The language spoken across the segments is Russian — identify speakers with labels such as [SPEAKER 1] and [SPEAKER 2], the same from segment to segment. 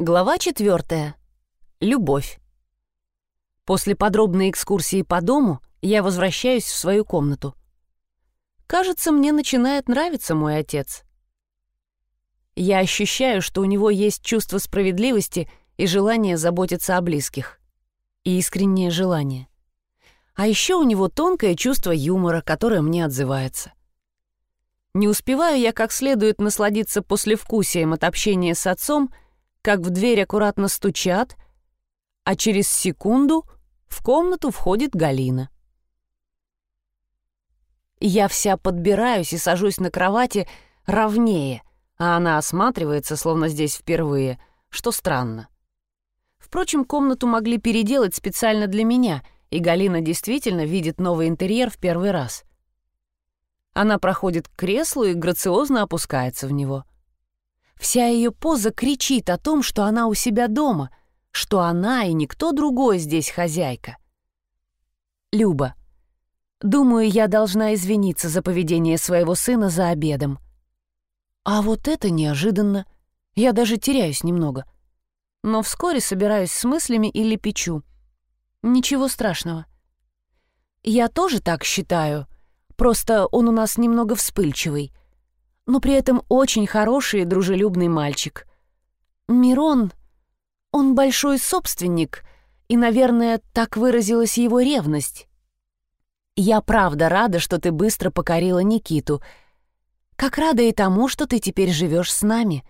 [SPEAKER 1] Глава четвертая. Любовь. После подробной экскурсии по дому я возвращаюсь в свою комнату. Кажется, мне начинает нравиться мой отец. Я ощущаю, что у него есть чувство справедливости и желание заботиться о близких. И искреннее желание. А еще у него тонкое чувство юмора, которое мне отзывается. Не успеваю я как следует насладиться послевкусием от общения с отцом — как в дверь аккуратно стучат, а через секунду в комнату входит Галина. Я вся подбираюсь и сажусь на кровати ровнее, а она осматривается, словно здесь впервые, что странно. Впрочем, комнату могли переделать специально для меня, и Галина действительно видит новый интерьер в первый раз. Она проходит к креслу и грациозно опускается в него — Вся ее поза кричит о том, что она у себя дома, что она и никто другой здесь хозяйка. Люба. Думаю, я должна извиниться за поведение своего сына за обедом. А вот это неожиданно. Я даже теряюсь немного. Но вскоре собираюсь с мыслями и лепечу. Ничего страшного. Я тоже так считаю. Просто он у нас немного вспыльчивый — но при этом очень хороший и дружелюбный мальчик. Мирон, он большой собственник, и, наверное, так выразилась его ревность. Я правда рада, что ты быстро покорила Никиту. Как рада и тому, что ты теперь живешь с нами.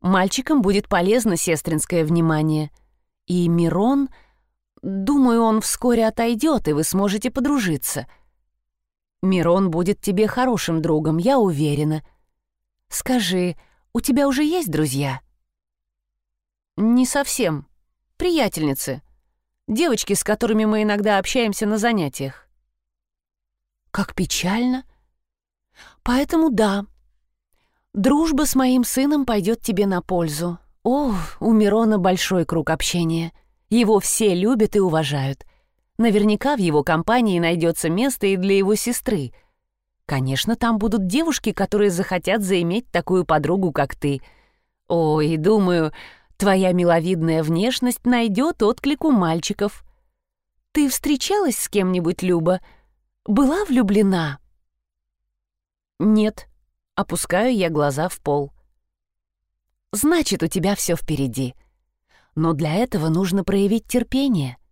[SPEAKER 1] Мальчикам будет полезно сестринское внимание. И Мирон, думаю, он вскоре отойдет, и вы сможете подружиться — Мирон будет тебе хорошим другом, я уверена. Скажи, у тебя уже есть друзья?» «Не совсем. Приятельницы. Девочки, с которыми мы иногда общаемся на занятиях». «Как печально. Поэтому да. Дружба с моим сыном пойдет тебе на пользу. О, у Мирона большой круг общения. Его все любят и уважают. Наверняка в его компании найдется место и для его сестры. Конечно, там будут девушки, которые захотят заиметь такую подругу, как ты. Ой, думаю, твоя миловидная внешность найдет отклик у мальчиков. Ты встречалась с кем-нибудь, Люба? Была влюблена? Нет. Опускаю я глаза в пол. Значит, у тебя все впереди. Но для этого нужно проявить терпение —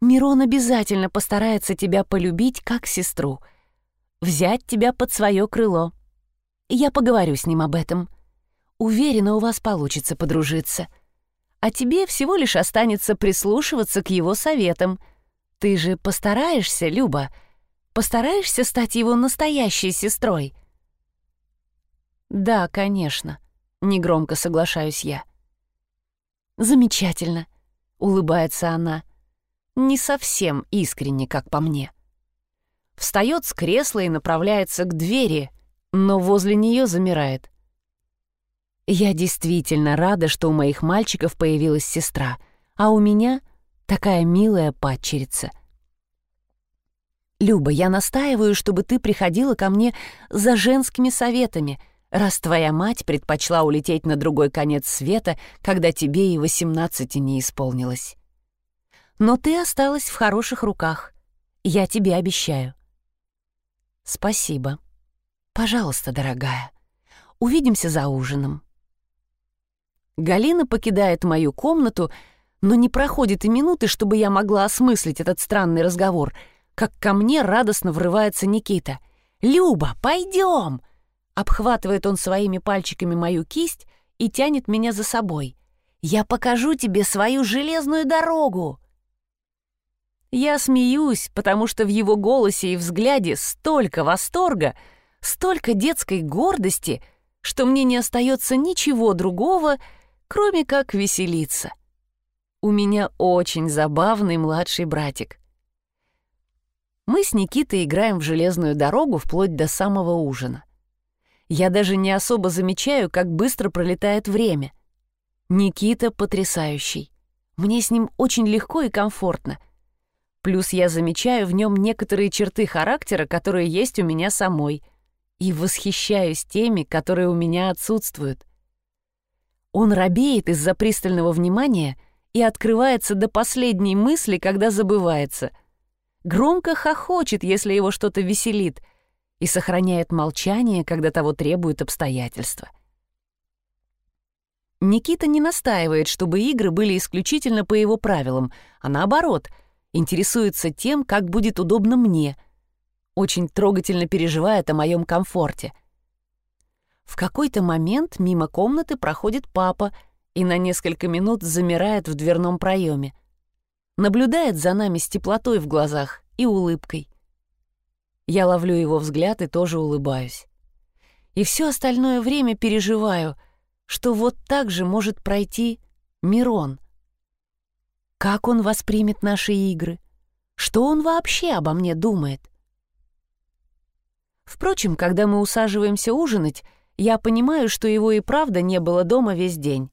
[SPEAKER 1] Мирон обязательно постарается тебя полюбить как сестру, взять тебя под свое крыло. Я поговорю с ним об этом. Уверена, у вас получится подружиться. А тебе всего лишь останется прислушиваться к его советам. Ты же постараешься, Люба, постараешься стать его настоящей сестрой. Да, конечно, негромко соглашаюсь я. Замечательно, улыбается она не совсем искренне, как по мне. Встает с кресла и направляется к двери, но возле нее замирает. Я действительно рада, что у моих мальчиков появилась сестра, а у меня такая милая падчерица. Люба, я настаиваю, чтобы ты приходила ко мне за женскими советами, раз твоя мать предпочла улететь на другой конец света, когда тебе и восемнадцати не исполнилось. Но ты осталась в хороших руках. Я тебе обещаю». «Спасибо. Пожалуйста, дорогая. Увидимся за ужином». Галина покидает мою комнату, но не проходит и минуты, чтобы я могла осмыслить этот странный разговор, как ко мне радостно врывается Никита. «Люба, пойдем!» Обхватывает он своими пальчиками мою кисть и тянет меня за собой. «Я покажу тебе свою железную дорогу!» Я смеюсь, потому что в его голосе и взгляде столько восторга, столько детской гордости, что мне не остается ничего другого, кроме как веселиться. У меня очень забавный младший братик. Мы с Никитой играем в железную дорогу вплоть до самого ужина. Я даже не особо замечаю, как быстро пролетает время. Никита потрясающий. Мне с ним очень легко и комфортно — Плюс я замечаю в нем некоторые черты характера, которые есть у меня самой, и восхищаюсь теми, которые у меня отсутствуют. Он робеет из-за пристального внимания и открывается до последней мысли, когда забывается. Громко хохочет, если его что-то веселит, и сохраняет молчание, когда того требуют обстоятельства. Никита не настаивает, чтобы игры были исключительно по его правилам, а наоборот, интересуется тем, как будет удобно мне, очень трогательно переживает о моем комфорте. В какой-то момент мимо комнаты проходит папа и на несколько минут замирает в дверном проеме. Наблюдает за нами с теплотой в глазах и улыбкой. Я ловлю его взгляд и тоже улыбаюсь. И все остальное время переживаю — что вот так же может пройти Мирон. Как он воспримет наши игры? Что он вообще обо мне думает? Впрочем, когда мы усаживаемся ужинать, я понимаю, что его и правда не было дома весь день.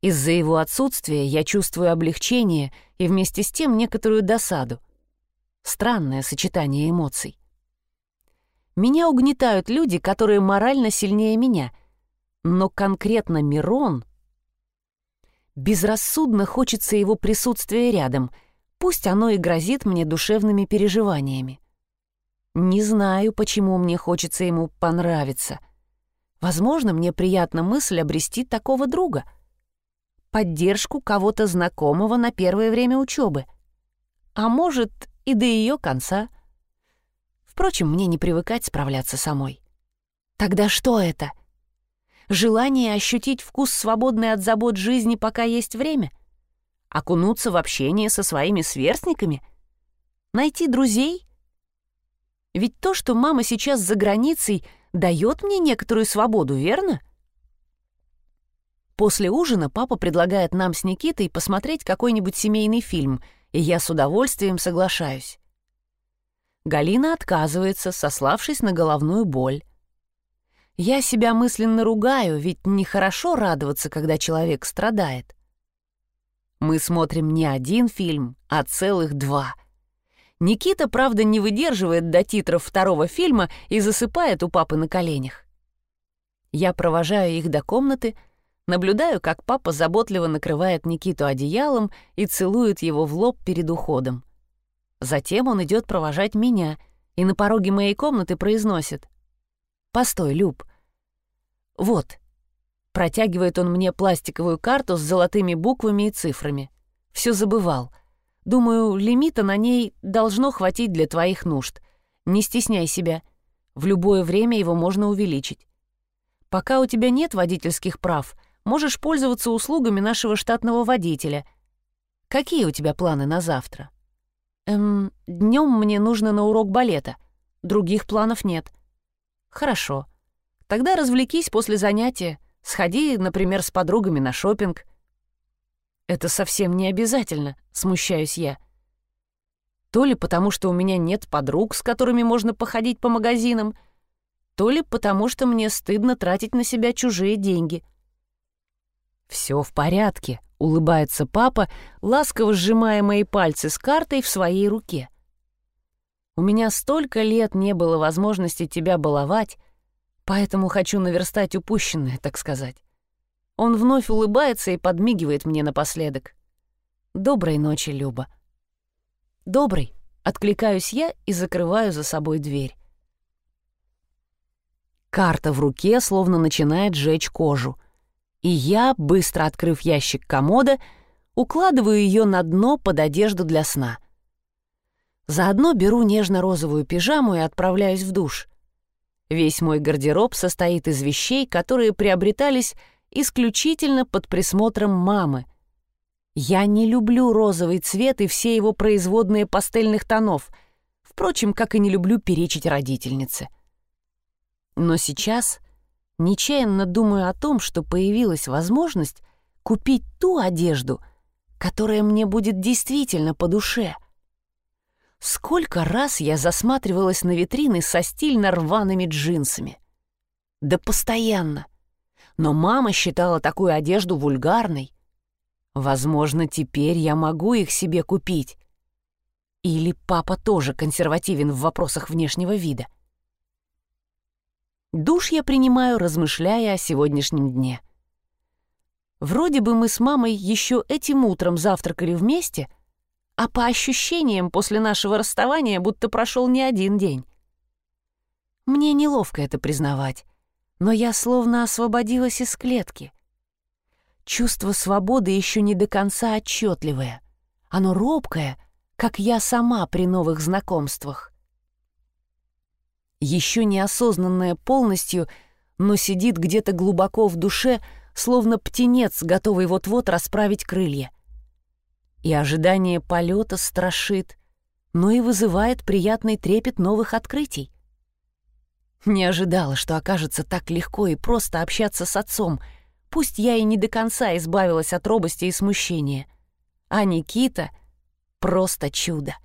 [SPEAKER 1] Из-за его отсутствия я чувствую облегчение и вместе с тем некоторую досаду. Странное сочетание эмоций. Меня угнетают люди, которые морально сильнее меня — но конкретно Мирон... Безрассудно хочется его присутствия рядом, пусть оно и грозит мне душевными переживаниями. Не знаю, почему мне хочется ему понравиться. Возможно, мне приятна мысль обрести такого друга. Поддержку кого-то знакомого на первое время учебы. А может, и до ее конца. Впрочем, мне не привыкать справляться самой. Тогда что это? — желание ощутить вкус свободной от забот жизни, пока есть время, окунуться в общение со своими сверстниками, найти друзей. Ведь то, что мама сейчас за границей, дает мне некоторую свободу, верно? После ужина папа предлагает нам с Никитой посмотреть какой-нибудь семейный фильм, и я с удовольствием соглашаюсь. Галина отказывается, сославшись на головную боль. Я себя мысленно ругаю, ведь нехорошо радоваться, когда человек страдает. Мы смотрим не один фильм, а целых два. Никита, правда, не выдерживает до титров второго фильма и засыпает у папы на коленях. Я провожаю их до комнаты, наблюдаю, как папа заботливо накрывает Никиту одеялом и целует его в лоб перед уходом. Затем он идет провожать меня и на пороге моей комнаты произносит «Постой, Люб. Вот». Протягивает он мне пластиковую карту с золотыми буквами и цифрами. Все забывал. Думаю, лимита на ней должно хватить для твоих нужд. Не стесняй себя. В любое время его можно увеличить. Пока у тебя нет водительских прав, можешь пользоваться услугами нашего штатного водителя. Какие у тебя планы на завтра? Эм, днем мне нужно на урок балета. Других планов нет. Хорошо. Тогда развлекись после занятия. Сходи, например, с подругами на шопинг. Это совсем не обязательно, смущаюсь я. То ли потому, что у меня нет подруг, с которыми можно походить по магазинам, то ли потому, что мне стыдно тратить на себя чужие деньги. Все в порядке, улыбается папа, ласково сжимая мои пальцы с картой в своей руке. У меня столько лет не было возможности тебя баловать, поэтому хочу наверстать упущенное, так сказать. Он вновь улыбается и подмигивает мне напоследок. «Доброй ночи, Люба». «Добрый», — откликаюсь я и закрываю за собой дверь. Карта в руке словно начинает жечь кожу. И я, быстро открыв ящик комода, укладываю ее на дно под одежду для сна — Заодно беру нежно-розовую пижаму и отправляюсь в душ. Весь мой гардероб состоит из вещей, которые приобретались исключительно под присмотром мамы. Я не люблю розовый цвет и все его производные пастельных тонов, впрочем, как и не люблю перечить родительнице. Но сейчас нечаянно думаю о том, что появилась возможность купить ту одежду, которая мне будет действительно по душе — Сколько раз я засматривалась на витрины со стильно рваными джинсами. Да постоянно. Но мама считала такую одежду вульгарной. Возможно, теперь я могу их себе купить. Или папа тоже консервативен в вопросах внешнего вида. Душ я принимаю, размышляя о сегодняшнем дне. Вроде бы мы с мамой еще этим утром завтракали вместе, а по ощущениям после нашего расставания будто прошел не один день. Мне неловко это признавать, но я словно освободилась из клетки. Чувство свободы еще не до конца отчетливое. Оно робкое, как я сама при новых знакомствах. Еще неосознанное полностью, но сидит где-то глубоко в душе, словно птенец, готовый вот-вот расправить крылья. И ожидание полета страшит, но и вызывает приятный трепет новых открытий. Не ожидала, что окажется так легко и просто общаться с отцом, пусть я и не до конца избавилась от робости и смущения. А Никита — просто чудо.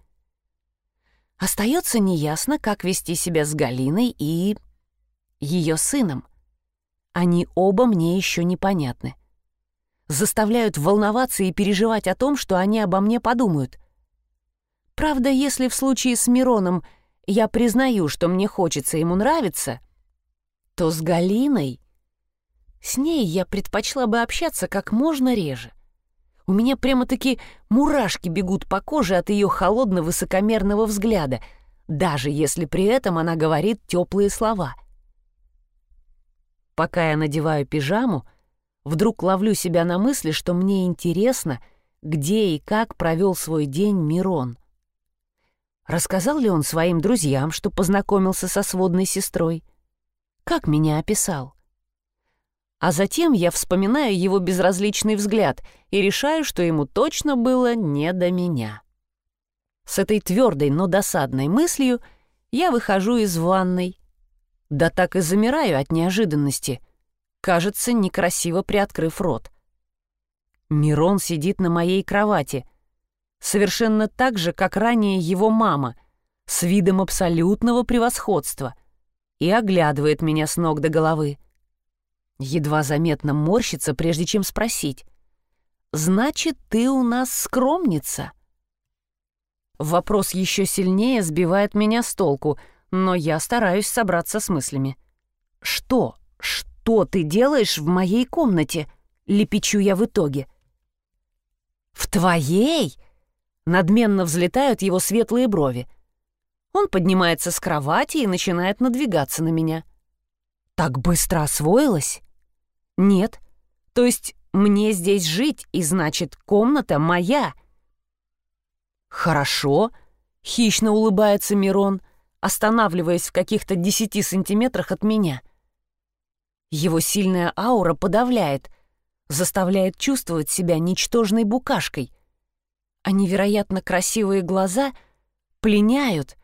[SPEAKER 1] Остается неясно, как вести себя с Галиной и... ее сыном. Они оба мне еще непонятны. Заставляют волноваться и переживать о том, что они обо мне подумают. Правда, если в случае с Мироном — я признаю, что мне хочется ему нравиться, то с Галиной... С ней я предпочла бы общаться как можно реже. У меня прямо-таки мурашки бегут по коже от ее холодно-высокомерного взгляда, даже если при этом она говорит теплые слова. Пока я надеваю пижаму, вдруг ловлю себя на мысли, что мне интересно, где и как провел свой день Мирон. Рассказал ли он своим друзьям, что познакомился со сводной сестрой? Как меня описал? А затем я вспоминаю его безразличный взгляд и решаю, что ему точно было не до меня. С этой твердой, но досадной мыслью я выхожу из ванной. Да так и замираю от неожиданности, кажется, некрасиво приоткрыв рот. Мирон сидит на моей кровати, совершенно так же, как ранее его мама, с видом абсолютного превосходства, и оглядывает меня с ног до головы. Едва заметно морщится, прежде чем спросить. «Значит, ты у нас скромница?» Вопрос еще сильнее сбивает меня с толку, но я стараюсь собраться с мыслями. «Что? Что ты делаешь в моей комнате?» — лепечу я в итоге. «В твоей?» Надменно взлетают его светлые брови. Он поднимается с кровати и начинает надвигаться на меня. Так быстро освоилась? Нет. То есть мне здесь жить, и значит, комната моя. Хорошо. Хищно улыбается Мирон, останавливаясь в каких-то десяти сантиметрах от меня. Его сильная аура подавляет, заставляет чувствовать себя ничтожной букашкой — а невероятно красивые глаза пленяют,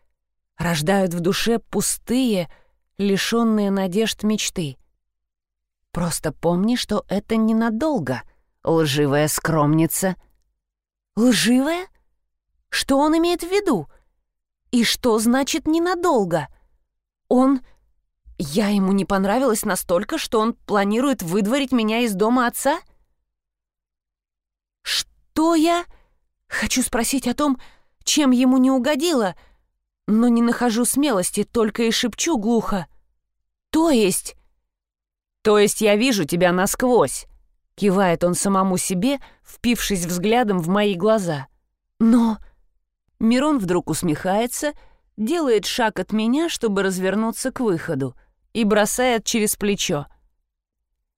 [SPEAKER 1] рождают в душе пустые, лишенные надежд мечты. Просто помни, что это ненадолго, лживая скромница. Лживая? Что он имеет в виду? И что значит ненадолго? Он... Я ему не понравилась настолько, что он планирует выдворить меня из дома отца? Что я... Хочу спросить о том, чем ему не угодило, но не нахожу смелости, только и шепчу глухо. «То есть...» «То есть я вижу тебя насквозь», — кивает он самому себе, впившись взглядом в мои глаза. «Но...» Мирон вдруг усмехается, делает шаг от меня, чтобы развернуться к выходу, и бросает через плечо.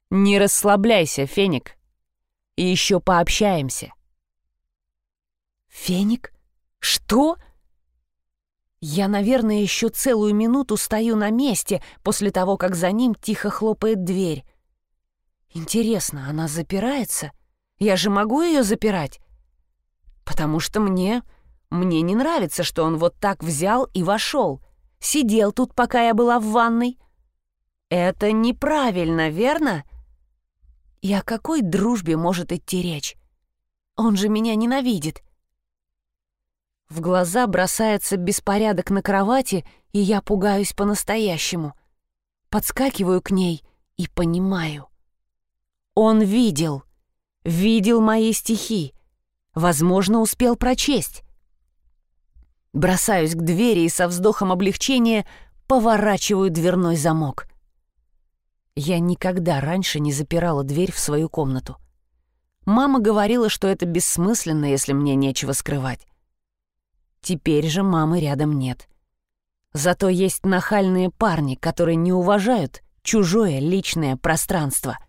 [SPEAKER 1] «Не расслабляйся, Феник, и еще пообщаемся». «Феник? Что?» Я, наверное, еще целую минуту стою на месте после того, как за ним тихо хлопает дверь. Интересно, она запирается? Я же могу ее запирать? Потому что мне... Мне не нравится, что он вот так взял и вошел. Сидел тут, пока я была в ванной. Это неправильно, верно? И о какой дружбе может идти речь? Он же меня ненавидит. В глаза бросается беспорядок на кровати, и я пугаюсь по-настоящему. Подскакиваю к ней и понимаю. Он видел, видел мои стихи, возможно, успел прочесть. Бросаюсь к двери и со вздохом облегчения поворачиваю дверной замок. Я никогда раньше не запирала дверь в свою комнату. Мама говорила, что это бессмысленно, если мне нечего скрывать. Теперь же мамы рядом нет. Зато есть нахальные парни, которые не уважают чужое личное пространство —